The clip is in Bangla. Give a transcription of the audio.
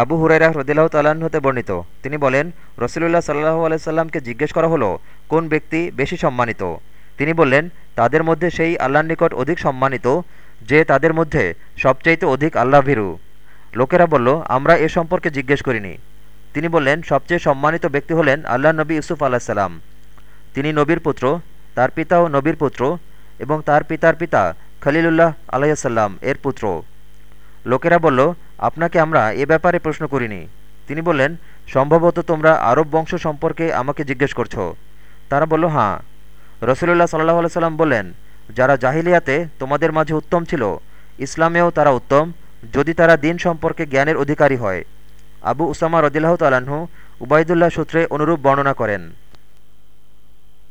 আবু হুরাইরা রদিল্লাহ তাল্লাহ্ন হতে বর্ণিত। তিনি বলেন, রসুলুল্লাহ সাল্লাহ আলাইসাল্লামকে জিজ্ঞেস করা হলো, কোন ব্যক্তি বেশি সম্মানিত? তিনি বললেন, তাদের মধ্যে সেই আল্লাহর নিকট অধিক সম্মানিত, যে তাদের মধ্যে সবচাইতে অধিক আল্লাহ ভীরু। লোকেরা বলল, আমরা এ সম্পর্কে জিজ্ঞেস করিনি। তিনি বললেন, সবচেয়ে সম্মানিত ব্যক্তি হলেন আল্লাহ নবী ইউসুফ আল্লাহ সাল্লাম তিনি নবীর পুত্র, তার পিতাও নবীর পুত্র এবং তার পিতার পিতা খলিলুল্লাহ আলাইসাল্লাম এর পুত্র। লোকেরা বলল, আপনাকে আমরা এ ব্যাপারে প্রশ্ন করিনি। তিনি বললেন, সম্ভবত তোমরা আরব বংশ সম্পর্কে আমাকে জিজ্ঞেস করছ। তারা বলল হাঁ রসুলুল্লাহ সাল্লাহ সাল্লাম বললেন, যারা জাহিলিয়াতে তোমাদের মাঝে উত্তম ছিল, ইসলামেও তারা উত্তম, যদি তারা দিন সম্পর্কে জ্ঞানের অধিকারী হয়। আবু উসামা রদিল্লাহ তালাহু উবায়দুল্লাহ সূত্রে অনুরূপ বর্ণনা করেন।